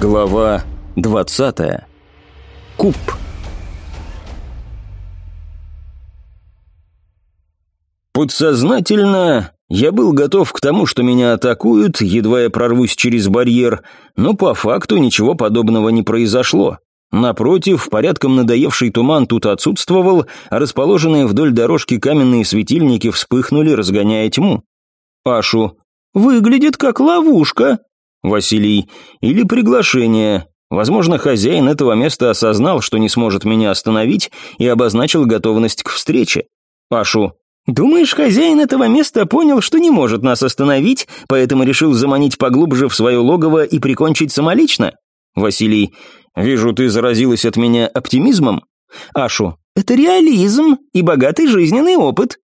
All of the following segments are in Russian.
Глава 20. Куб. Подсознательно я был готов к тому, что меня атакуют, едва я прорвусь через барьер, но по факту ничего подобного не произошло. Напротив, порядком надоевший туман тут отсутствовал, а расположенные вдоль дорожки каменные светильники вспыхнули, разгоняя тьму. Пашу. «Выглядит как ловушка», Василий, или приглашение. Возможно, хозяин этого места осознал, что не сможет меня остановить и обозначил готовность к встрече. Пашу. Думаешь, хозяин этого места понял, что не может нас остановить, поэтому решил заманить поглубже в свое логово и прикончить самолично? Василий. Вижу, ты заразилась от меня оптимизмом. Ашу. Это реализм и богатый жизненный опыт.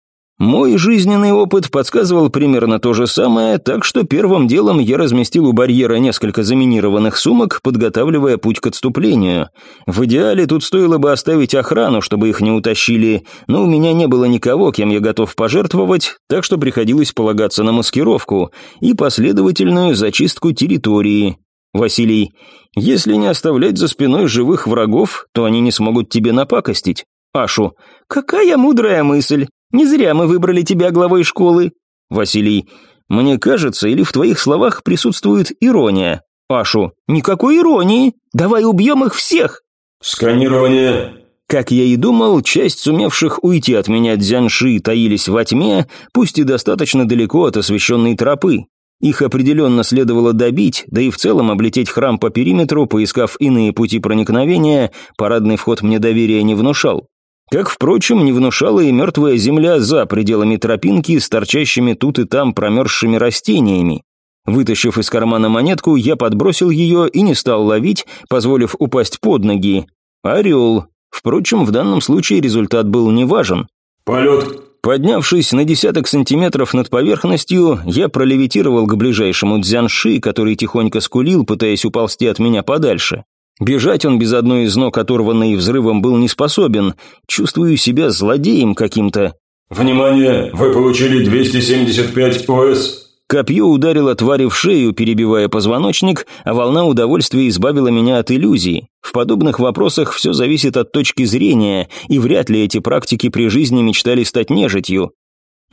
Мой жизненный опыт подсказывал примерно то же самое, так что первым делом я разместил у барьера несколько заминированных сумок, подготавливая путь к отступлению. В идеале тут стоило бы оставить охрану, чтобы их не утащили, но у меня не было никого, кем я готов пожертвовать, так что приходилось полагаться на маскировку и последовательную зачистку территории. Василий, если не оставлять за спиной живых врагов, то они не смогут тебе напакостить. Ашу, какая мудрая мысль. Не зря мы выбрали тебя главой школы. Василий, мне кажется, или в твоих словах присутствует ирония. Пашу, никакой иронии. Давай убьем их всех. Сканирование. Как я и думал, часть сумевших уйти от меня дзянши таились во тьме, пусть и достаточно далеко от освещенной тропы. Их определенно следовало добить, да и в целом облететь храм по периметру, поискав иные пути проникновения, парадный вход мне доверия не внушал. Как, впрочем, не внушала и мертвая земля за пределами тропинки с торчащими тут и там промерзшими растениями. Вытащив из кармана монетку, я подбросил ее и не стал ловить, позволив упасть под ноги. Орел. Впрочем, в данном случае результат был неважен. «Полет!» Поднявшись на десяток сантиметров над поверхностью, я пролевитировал к ближайшему дзянши, который тихонько скулил, пытаясь уползти от меня подальше. Бежать он без одной из ног, оторванной взрывом, был не способен. Чувствую себя злодеем каким-то. «Внимание! Вы получили 275 ОС!» Копье ударило твари в шею, перебивая позвоночник, а волна удовольствия избавила меня от иллюзий. В подобных вопросах все зависит от точки зрения, и вряд ли эти практики при жизни мечтали стать нежитью.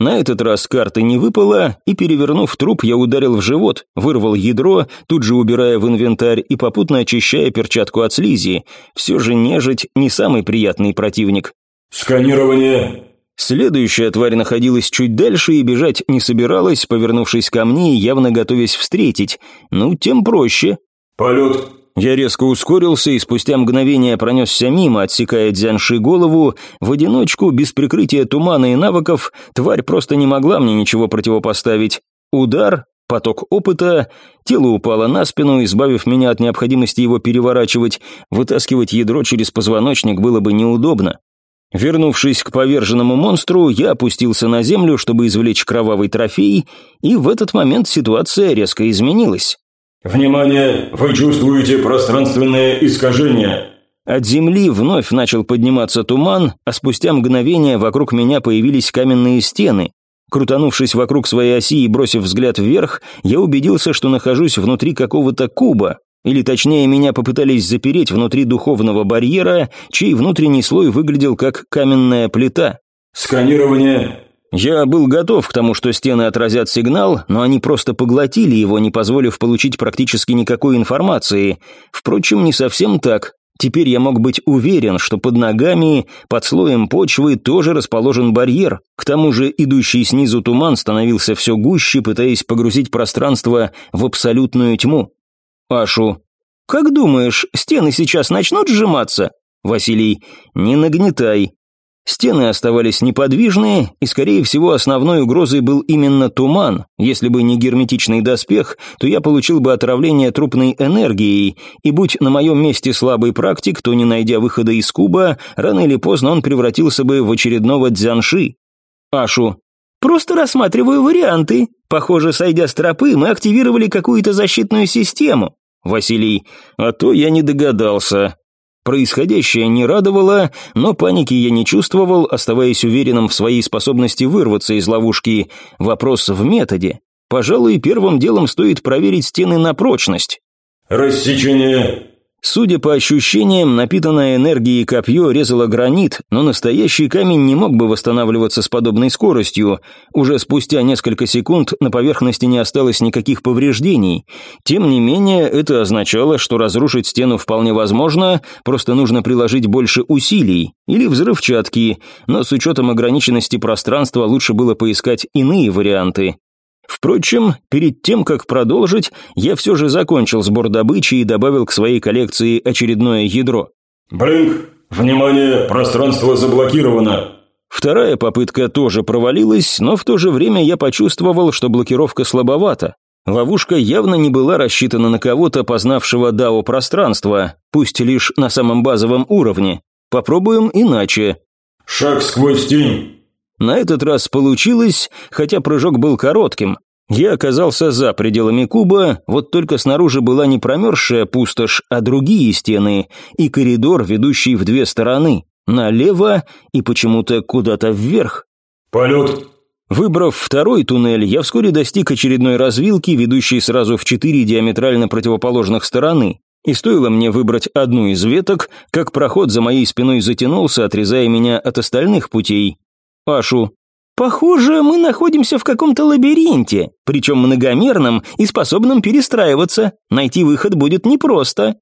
На этот раз карты не выпало, и, перевернув труп, я ударил в живот, вырвал ядро, тут же убирая в инвентарь и попутно очищая перчатку от слизи. Все же нежить не самый приятный противник. «Сканирование!» Следующая тварь находилась чуть дальше и бежать не собиралась, повернувшись ко мне и явно готовясь встретить. Ну, тем проще. «Полет!» Я резко ускорился и спустя мгновение пронесся мимо, отсекая Дзянши голову. В одиночку, без прикрытия тумана и навыков, тварь просто не могла мне ничего противопоставить. Удар, поток опыта, тело упало на спину, избавив меня от необходимости его переворачивать. Вытаскивать ядро через позвоночник было бы неудобно. Вернувшись к поверженному монстру, я опустился на землю, чтобы извлечь кровавый трофей, и в этот момент ситуация резко изменилась. «Внимание! Вы чувствуете пространственное искажение!» От земли вновь начал подниматься туман, а спустя мгновение вокруг меня появились каменные стены. Крутанувшись вокруг своей оси и бросив взгляд вверх, я убедился, что нахожусь внутри какого-то куба, или точнее, меня попытались запереть внутри духовного барьера, чей внутренний слой выглядел как каменная плита. «Сканирование я был готов к тому, что стены отразят сигнал, но они просто поглотили его, не позволив получить практически никакой информации. Впрочем, не совсем так. Теперь я мог быть уверен, что под ногами, под слоем почвы тоже расположен барьер. К тому же идущий снизу туман становился все гуще, пытаясь погрузить пространство в абсолютную тьму. Ашу. «Как думаешь, стены сейчас начнут сжиматься?» Василий. «Не нагнетай. Стены оставались неподвижные, и, скорее всего, основной угрозой был именно туман. Если бы не герметичный доспех, то я получил бы отравление трупной энергией, и будь на моем месте слабый практик, то, не найдя выхода из куба, рано или поздно он превратился бы в очередного дзянши. Ашу. «Просто рассматриваю варианты. Похоже, сойдя с тропы, мы активировали какую-то защитную систему». Василий. «А то я не догадался. Происходящее не радовало, но паники я не чувствовал, оставаясь уверенным в своей способности вырваться из ловушки. Вопрос в методе. Пожалуй, первым делом стоит проверить стены на прочность. Рассечение. Судя по ощущениям, напитанное энергией копье резало гранит, но настоящий камень не мог бы восстанавливаться с подобной скоростью. Уже спустя несколько секунд на поверхности не осталось никаких повреждений. Тем не менее, это означало, что разрушить стену вполне возможно, просто нужно приложить больше усилий или взрывчатки, но с учетом ограниченности пространства лучше было поискать иные варианты. Впрочем, перед тем, как продолжить, я все же закончил сбор добычи и добавил к своей коллекции очередное ядро. Блинк. Внимание, пространство заблокировано. Вторая попытка тоже провалилась, но в то же время я почувствовал, что блокировка слабовата. Ловушка явно не была рассчитана на кого-то, познавшего дао пространство, пусть лишь на самом базовом уровне. Попробуем иначе. Шаг сквозь тень. На этот раз получилось, хотя прыжок был коротким. Я оказался за пределами куба, вот только снаружи была не промерзшая пустошь, а другие стены и коридор, ведущий в две стороны, налево и почему-то куда-то вверх. Полет. Выбрав второй туннель, я вскоре достиг очередной развилки, ведущей сразу в четыре диаметрально противоположных стороны. И стоило мне выбрать одну из веток, как проход за моей спиной затянулся, отрезая меня от остальных путей. Пашу. «Похоже, мы находимся в каком-то лабиринте, причем многомерном и способном перестраиваться. Найти выход будет непросто».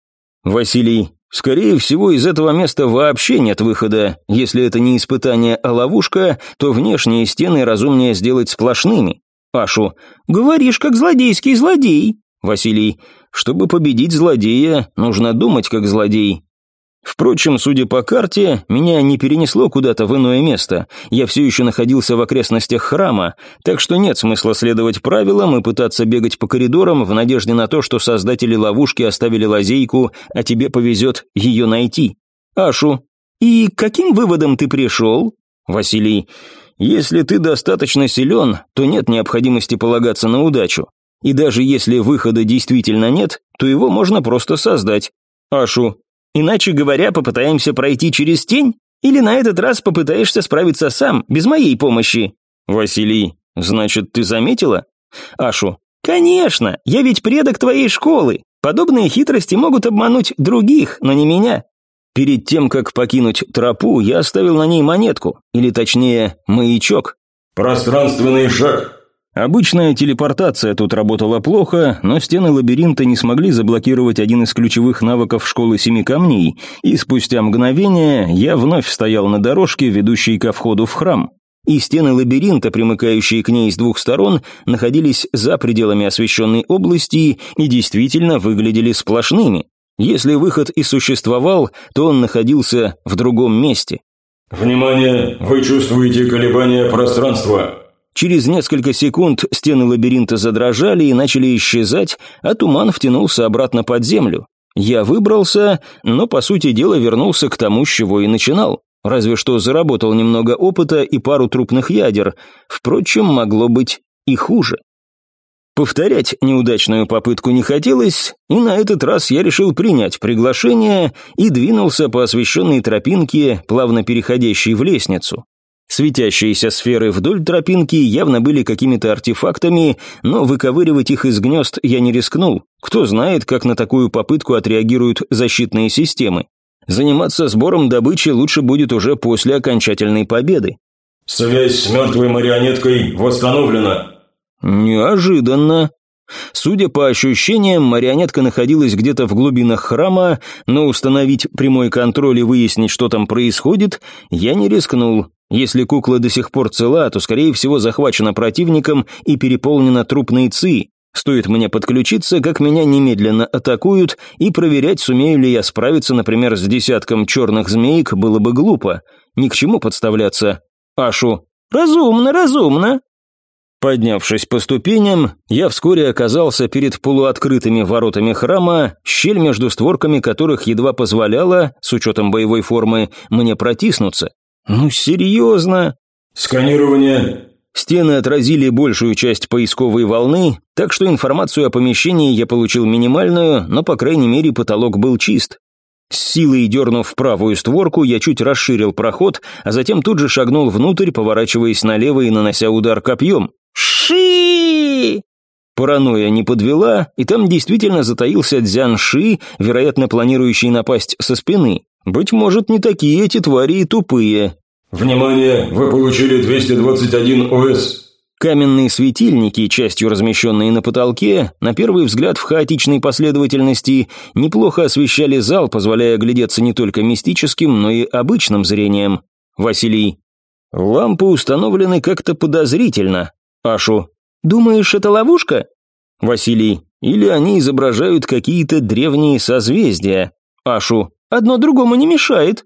Василий. «Скорее всего, из этого места вообще нет выхода. Если это не испытание, а ловушка, то внешние стены разумнее сделать сплошными». Пашу. «Говоришь, как злодейский злодей». Василий. «Чтобы победить злодея, нужно думать как злодей. Впрочем, судя по карте, меня не перенесло куда-то в иное место. Я все еще находился в окрестностях храма, так что нет смысла следовать правилам и пытаться бегать по коридорам в надежде на то, что создатели ловушки оставили лазейку, а тебе повезет ее найти. Ашу. И каким выводам ты пришел? Василий. Если ты достаточно силен, то нет необходимости полагаться на удачу. И даже если выхода действительно нет, то его можно просто создать. Ашу. Иначе говоря, попытаемся пройти через тень? Или на этот раз попытаешься справиться сам, без моей помощи?» «Василий, значит, ты заметила?» «Ашу, конечно, я ведь предок твоей школы. Подобные хитрости могут обмануть других, но не меня. Перед тем, как покинуть тропу, я оставил на ней монетку, или точнее, маячок. Пространственный шаг. Обычная телепортация тут работала плохо, но стены лабиринта не смогли заблокировать один из ключевых навыков школы семи камней, и спустя мгновение я вновь стоял на дорожке, ведущей ко входу в храм. И стены лабиринта, примыкающие к ней с двух сторон, находились за пределами освещенной области и действительно выглядели сплошными. Если выход и существовал, то он находился в другом месте. «Внимание! Вы чувствуете колебания пространства!» Через несколько секунд стены лабиринта задрожали и начали исчезать, а туман втянулся обратно под землю. Я выбрался, но, по сути дела, вернулся к тому, с чего и начинал. Разве что заработал немного опыта и пару трупных ядер. Впрочем, могло быть и хуже. Повторять неудачную попытку не хотелось, и на этот раз я решил принять приглашение и двинулся по освещенной тропинке, плавно переходящей в лестницу. Светящиеся сферы вдоль тропинки явно были какими-то артефактами, но выковыривать их из гнезд я не рискнул. Кто знает, как на такую попытку отреагируют защитные системы. Заниматься сбором добычи лучше будет уже после окончательной победы. «Связь с мертвой марионеткой восстановлена». «Неожиданно», Судя по ощущениям, марионетка находилась где-то в глубинах храма, но установить прямой контроль и выяснить, что там происходит, я не рискнул. Если кукла до сих пор цела, то, скорее всего, захвачена противником и переполнена трупной ци. Стоит мне подключиться, как меня немедленно атакуют, и проверять, сумею ли я справиться, например, с десятком черных змеек, было бы глупо. Ни к чему подставляться. Ашу. «Разумно, разумно», Поднявшись по ступеням, я вскоре оказался перед полуоткрытыми воротами храма, щель между створками которых едва позволяла, с учетом боевой формы, мне протиснуться. «Ну, серьезно?» «Сканирование». Стены отразили большую часть поисковой волны, так что информацию о помещении я получил минимальную, но, по крайней мере, потолок был чист. С силой дернув правую створку, я чуть расширил проход, а затем тут же шагнул внутрь, поворачиваясь налево и нанося удар копьем. «Ши!» Паранойя не подвела, и там действительно затаился Дзянши, вероятно, планирующий напасть со спины. Быть может, не такие эти твари и тупые. «Внимание! Вы получили 221 ОС!» Каменные светильники, частью размещенные на потолке, на первый взгляд в хаотичной последовательности, неплохо освещали зал, позволяя глядеться не только мистическим, но и обычным зрением. Василий. Лампы установлены как-то подозрительно. Ашу. Думаешь, это ловушка? Василий. Или они изображают какие-то древние созвездия. Ашу. Одно другому не мешает.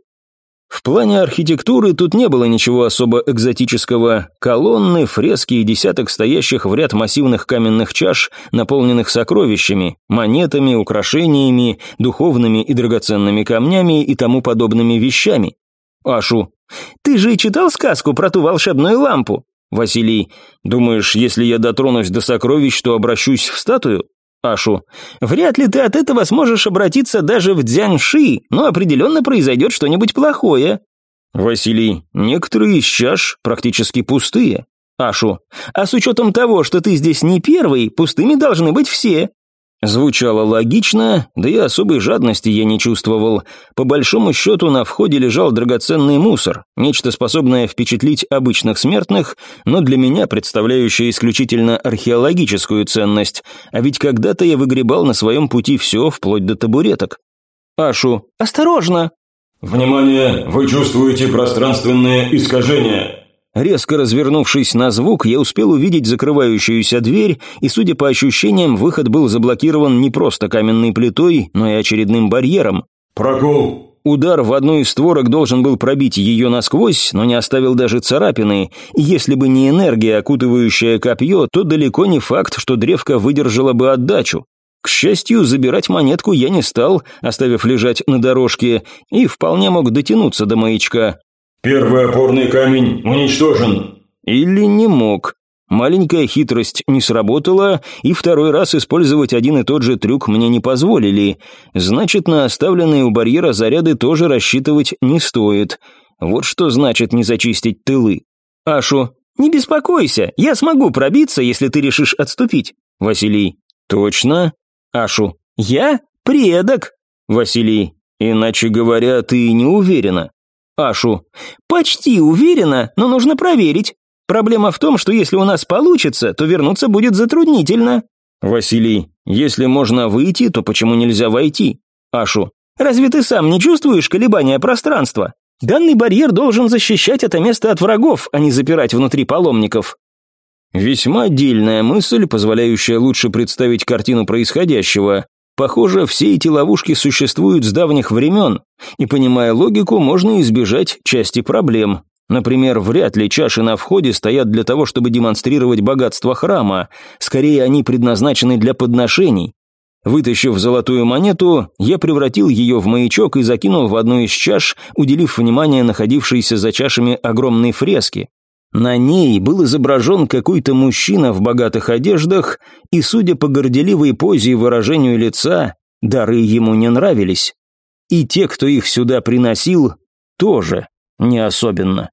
В плане архитектуры тут не было ничего особо экзотического. Колонны, фрески и десяток стоящих в ряд массивных каменных чаш, наполненных сокровищами, монетами, украшениями, духовными и драгоценными камнями и тому подобными вещами. Ашу. «Ты же читал сказку про ту волшебную лампу?» Василий. «Думаешь, если я дотронусь до сокровищ, то обращусь в статую?» Ашу. «Вряд ли ты от этого сможешь обратиться даже в Дзяньши, но определенно произойдет что-нибудь плохое». Василий. «Некоторые из чаш практически пустые». Ашу. «А с учетом того, что ты здесь не первый, пустыми должны быть все». Звучало логично, да и особой жадности я не чувствовал. По большому счету на входе лежал драгоценный мусор, нечто способное впечатлить обычных смертных, но для меня представляющее исключительно археологическую ценность, а ведь когда-то я выгребал на своем пути все, вплоть до табуреток. Ашу, осторожно! Внимание, вы чувствуете пространственные искажения. Резко развернувшись на звук, я успел увидеть закрывающуюся дверь, и, судя по ощущениям, выход был заблокирован не просто каменной плитой, но и очередным барьером. «Прокол!» Удар в одну из створок должен был пробить ее насквозь, но не оставил даже царапины. Если бы не энергия, окутывающая копье, то далеко не факт, что древко выдержала бы отдачу. К счастью, забирать монетку я не стал, оставив лежать на дорожке, и вполне мог дотянуться до маячка. «Первый опорный камень уничтожен». Или не мог. Маленькая хитрость не сработала, и второй раз использовать один и тот же трюк мне не позволили. Значит, на оставленные у барьера заряды тоже рассчитывать не стоит. Вот что значит не зачистить тылы. Ашу, не беспокойся, я смогу пробиться, если ты решишь отступить. Василий, точно? Ашу, я предок. Василий, иначе говоря, ты не уверена. Ашу. «Почти уверена, но нужно проверить. Проблема в том, что если у нас получится, то вернуться будет затруднительно». Василий. «Если можно выйти, то почему нельзя войти?» Ашу. «Разве ты сам не чувствуешь колебания пространства? Данный барьер должен защищать это место от врагов, а не запирать внутри паломников». Весьма отдельная мысль, позволяющая лучше представить картину происходящего. Похоже, все эти ловушки существуют с давних времен, и, понимая логику, можно избежать части проблем. Например, вряд ли чаши на входе стоят для того, чтобы демонстрировать богатство храма, скорее они предназначены для подношений. Вытащив золотую монету, я превратил ее в маячок и закинул в одну из чаш, уделив внимание находившейся за чашами огромной фрески. На ней был изображен какой-то мужчина в богатых одеждах, и, судя по горделивой позе и выражению лица, дары ему не нравились. И те, кто их сюда приносил, тоже не особенно.